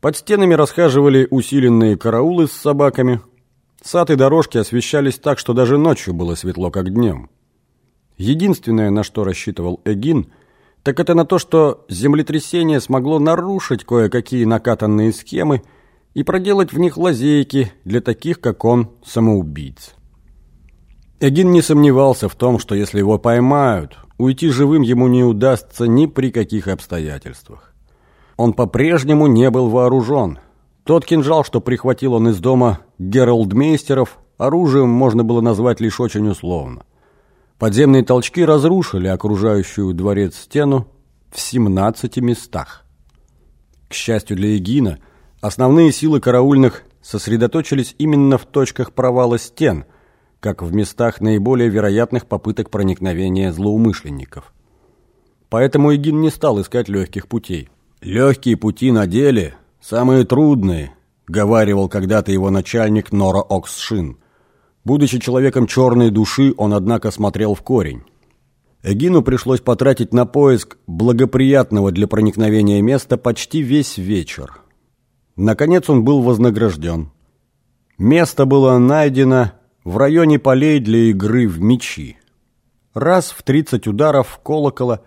Под стенами расхаживали усиленные караулы с собаками. Сад и дорожки освещались так, что даже ночью было светло, как днем. Единственное, на что рассчитывал Эгин, так это на то, что землетрясение смогло нарушить кое-какие накатанные схемы и проделать в них лазейки для таких, как он, самоубийц. Эгин не сомневался в том, что если его поймают, уйти живым ему не удастся ни при каких обстоятельствах. Он по-прежнему не был вооружен. Тот кинжал, что прихватил он из дома Гералдмейстеров, оружием можно было назвать лишь очень условно. Подземные толчки разрушили окружающую дворец стену в 17 местах. К счастью для Егина, основные силы караульных сосредоточились именно в точках провала стен, как в местах наиболее вероятных попыток проникновения злоумышленников. Поэтому Егин не стал искать легких путей. «Легкие пути на деле – самые трудные», – говаривал когда-то его начальник Нора Оксшин – Будучи человеком черной души, он, однако, смотрел в корень. Эгину пришлось потратить на поиск благоприятного для проникновения места почти весь вечер. Наконец он был вознагражден. Место было найдено в районе полей для игры в мячи. Раз в 30 ударов колокола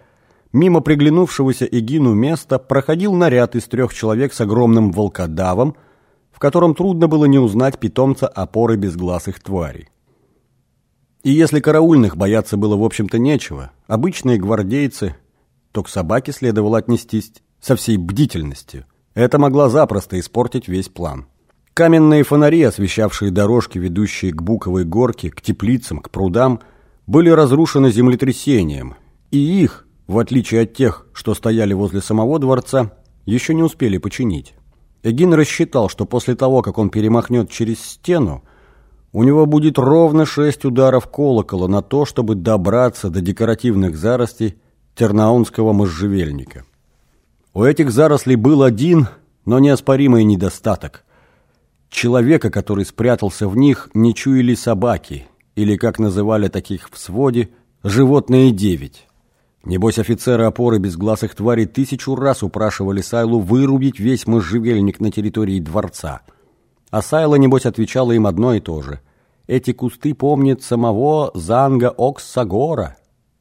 мимо приглянувшегося Эгину места проходил наряд из трех человек с огромным волкодавом – в котором трудно было не узнать питомца опоры безгласых тварей. И если караульных бояться было, в общем-то, нечего, обычные гвардейцы, то к собаке следовало отнестись со всей бдительностью. Это могло запросто испортить весь план. Каменные фонари, освещавшие дорожки, ведущие к Буковой горке, к теплицам, к прудам, были разрушены землетрясением, и их, в отличие от тех, что стояли возле самого дворца, еще не успели починить. Эгин рассчитал, что после того, как он перемахнет через стену, у него будет ровно шесть ударов колокола на то, чтобы добраться до декоративных заростей тернаунского можжевельника. У этих зарослей был один, но неоспоримый недостаток. Человека, который спрятался в них, не чуяли собаки, или, как называли таких в своде, животные девять. Небось, офицеры опоры безгласых тварей тысячу раз упрашивали Сайлу вырубить весь можжевельник на территории дворца. А Сайла, небось, отвечала им одно и то же. «Эти кусты помнят самого Занга Оксагора.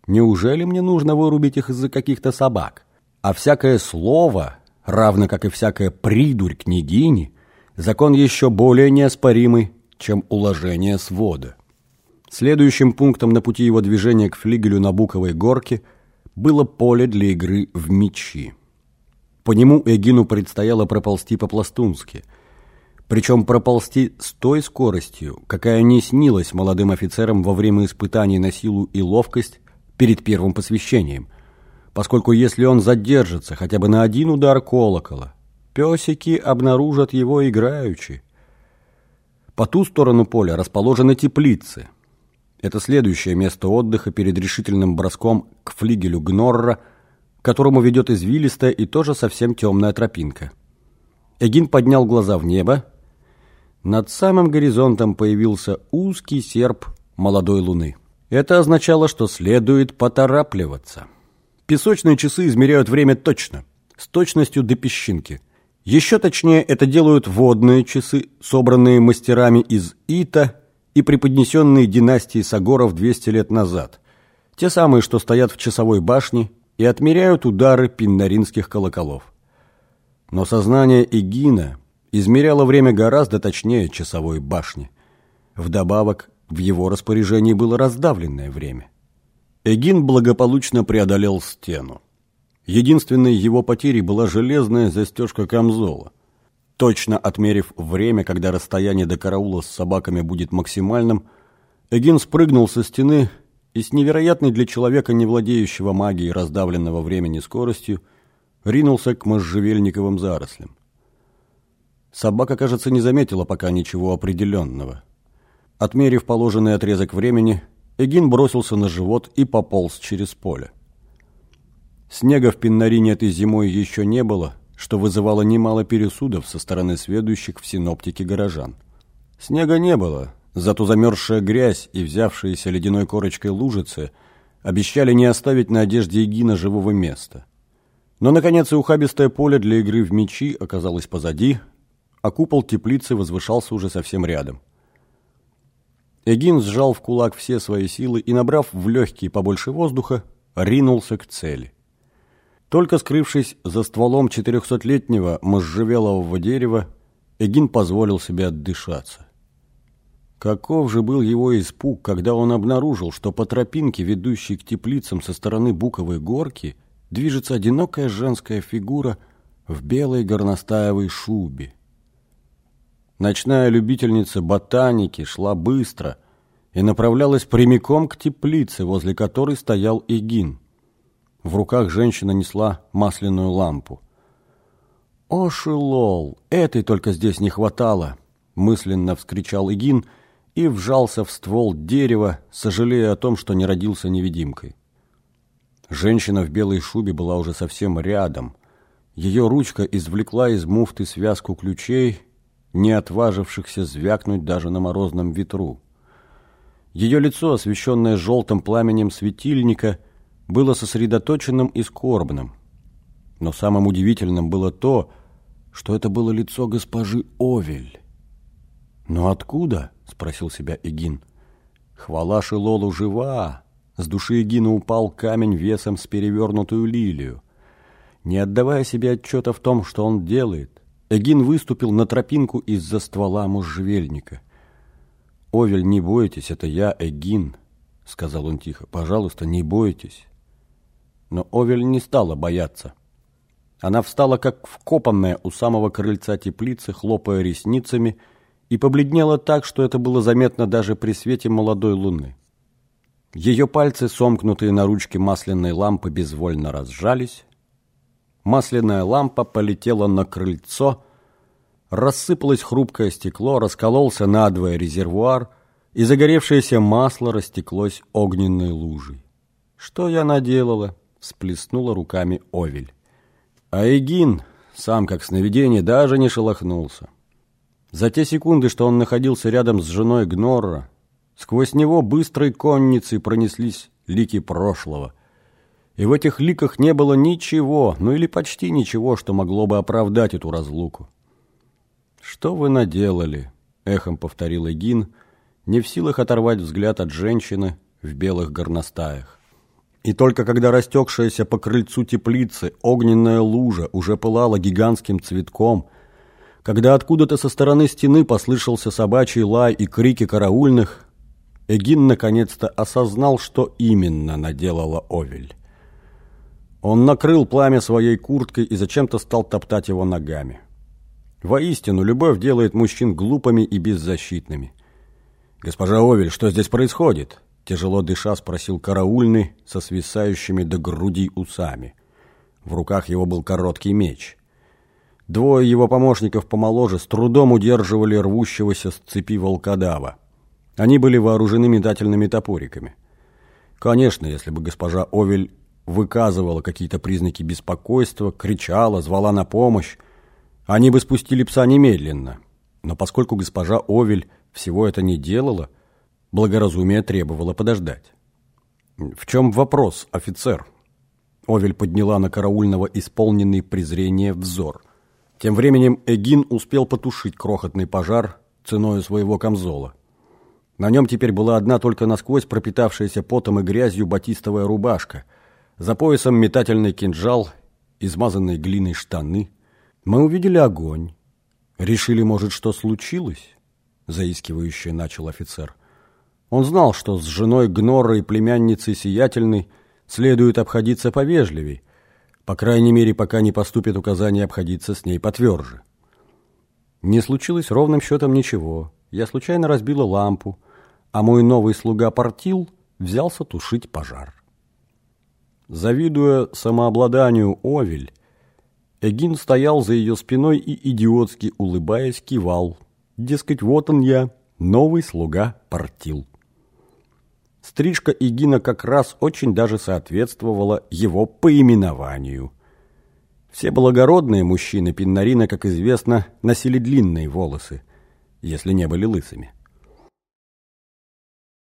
Неужели мне нужно вырубить их из-за каких-то собак? А всякое слово, равно как и всякая придурь княгини, закон еще более неоспоримый, чем уложение свода». Следующим пунктом на пути его движения к флигелю на Буковой горке – было поле для игры в мячи. По нему Эгину предстояло проползти по-пластунски. Причем проползти с той скоростью, какая не снилась молодым офицерам во время испытаний на силу и ловкость перед первым посвящением. Поскольку если он задержится хотя бы на один удар колокола, песики обнаружат его играючи. По ту сторону поля расположены теплицы – это следующее место отдыха перед решительным броском к флигелю Гнорра, к которому ведет извилистая и тоже совсем темная тропинка. Эгин поднял глаза в небо. Над самым горизонтом появился узкий серп молодой луны. Это означало, что следует поторапливаться. Песочные часы измеряют время точно, с точностью до песчинки. Еще точнее это делают водные часы, собранные мастерами из Ита и преподнесенные династии Сагоров 200 лет назад, те самые, что стоят в часовой башне и отмеряют удары пиннаринских колоколов. Но сознание Эгина измеряло время гораздо точнее часовой башни. Вдобавок, в его распоряжении было раздавленное время. Эгин благополучно преодолел стену. Единственной его потерей была железная застежка камзола – Точно отмерив время, когда расстояние до караула с собаками будет максимальным, Эгин спрыгнул со стены и с невероятной для человека, не владеющего магией раздавленного времени скоростью, ринулся к можжевельниковым зарослям. Собака, кажется, не заметила пока ничего определенного. Отмерив положенный отрезок времени, Эгин бросился на живот и пополз через поле. Снега в Пиннарине этой зимой еще не было, что вызывало немало пересудов со стороны сведущих в синоптике горожан. Снега не было, зато замерзшая грязь и взявшиеся ледяной корочкой лужицы обещали не оставить на одежде Егина живого места. Но, наконец, и ухабистое поле для игры в мячи оказалось позади, а купол теплицы возвышался уже совсем рядом. Эгин сжал в кулак все свои силы и, набрав в легкие побольше воздуха, ринулся к цели. Только скрывшись за стволом четырехсотлетнего можжевелового дерева, Эгин позволил себе отдышаться. Каков же был его испуг, когда он обнаружил, что по тропинке, ведущей к теплицам со стороны Буковой горки, движется одинокая женская фигура в белой горностаевой шубе. Ночная любительница ботаники шла быстро и направлялась прямиком к теплице, возле которой стоял Эгин. В руках женщина несла масляную лампу. «О, Шилол, этой только здесь не хватало!» — мысленно вскричал Игин — и вжался в ствол дерева, сожалея о том, что не родился невидимкой. Женщина в белой шубе была уже совсем рядом. Ее ручка извлекла из муфты связку ключей, не отважившихся звякнуть даже на морозном ветру. Ее лицо, освещенное желтым пламенем светильника, было сосредоточенным и скорбным. Но самым удивительным было то, что это было лицо госпожи Овель. Но откуда? спросил себя Эгин. Хвала Шилолу жива. С души Эгина упал камень весом с перевернутую лилию. Не отдавая себе отчета в том, что он делает, Эгин выступил на тропинку из-за ствола можжевельника. «Овель, не бойтесь, это я, Эгин», — сказал он тихо. «Пожалуйста, не бойтесь». Но Овель не стала бояться. Она встала, как вкопанная у самого крыльца теплицы, хлопая ресницами — и побледнела так, что это было заметно даже при свете молодой луны. Ее пальцы, сомкнутые на ручке масляной лампы, безвольно разжались. Масляная лампа полетела на крыльцо, рассыпалось хрупкое стекло, раскололся надвое резервуар, и загоревшееся масло растеклось огненной лужей. «Что я наделала?» — сплеснула руками Овель. А Эгин, сам как сновидение, даже не шелохнулся. За те секунды, что он находился рядом с женой Гнорра, сквозь него быстрой конницей пронеслись лики прошлого. И в этих ликах не было ничего, ну или почти ничего, что могло бы оправдать эту разлуку. «Что вы наделали?» — эхом повторил Эгин, не в силах оторвать взгляд от женщины в белых горностаях. И только когда растекшаяся по крыльцу теплицы огненная лужа уже пылала гигантским цветком — когда откуда-то со стороны стены послышался собачий лай и крики караульных, Эгин наконец-то осознал, что именно наделала Овель. Он накрыл пламя своей курткой и зачем-то стал топтать его ногами. Воистину, любовь делает мужчин глупыми и беззащитными. «Госпожа Овель, что здесь происходит?» Тяжело дыша спросил караульный со свисающими до груди усами. В руках его был короткий меч – Двое его помощников помоложе с трудом удерживали рвущегося с цепи волкодава. Они были вооружены метательными топориками. Конечно, если бы госпожа Овель выказывала какие-то признаки беспокойства, кричала, звала на помощь, они бы спустили пса немедленно. Но поскольку госпожа Овель всего это не делала, благоразумие требовало подождать. «В чем вопрос, офицер?» Овель подняла на караульного исполненный презрения взор – тем временем Эгин успел потушить крохотный пожар ценой своего камзола. На нем теперь была одна только насквозь пропитавшаяся потом и грязью батистовая рубашка, за поясом метательный кинжал, измазанные глиной штаны. Мы увидели огонь. Решили, может, что случилось? Заискивающе начал офицер. Он знал, что с женой Гнора и племянницей Сиятельной следует обходиться повежливей, по крайней мере, пока не поступит указание обходиться с ней потверже. Не случилось ровным счетом ничего. Я случайно разбила лампу, а мой новый слуга Портил взялся тушить пожар. Завидуя самообладанию Овель, Эгин стоял за ее спиной и, идиотски улыбаясь, кивал. Дескать, вот он я, новый слуга Портил. Стрижка Игина как раз очень даже соответствовала его поименованию. Все благородные мужчины Пиннарина, как известно, носили длинные волосы, если не были лысыми.